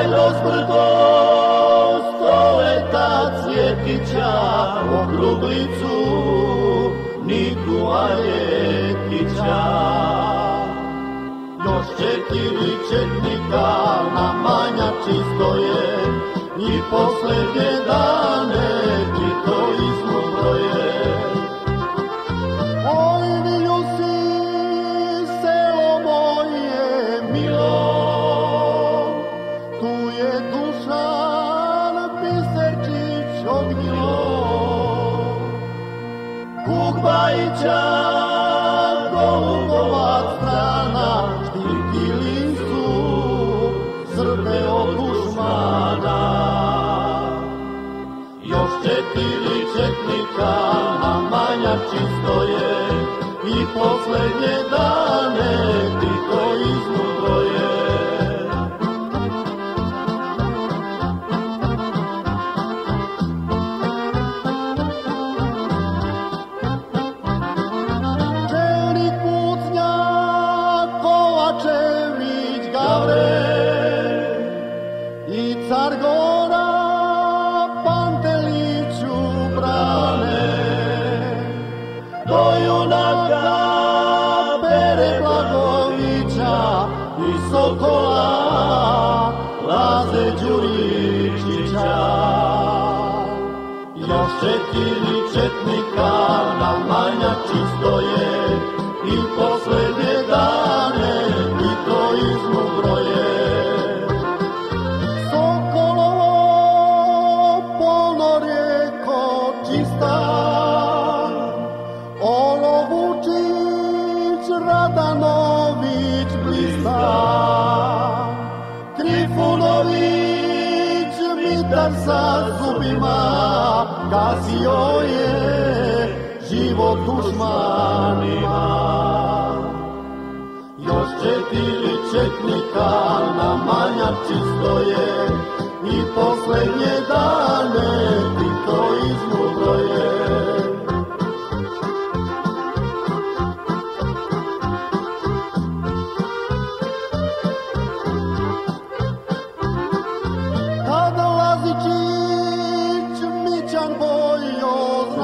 Pajlo smrto stoleta cvjetića Okruglicu Nikula Ljetića Još četiri četnika na manjači stoje I poslednje je. Kukbajića, Golubovac strana, štitili su Srbe od dušmana. Još četiri četnika na manjači stoje i poslednje dane i Sokola Laze Đuričića. Još četiri četnika na manjači stoje i poslednje sa zubima, gasio je život dušmanima. Još četiri četnika na manjači stoje i poslednje dane ti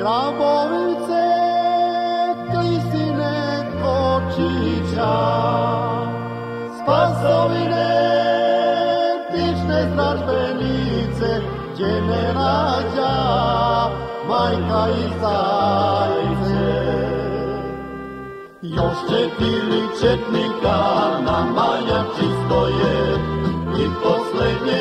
Grabovice, Klisine, Kočića, Spasovine, Tične stražbenice, Đene rađa, majka i zajce. Još četiri četnika na manjači stoje i poslednje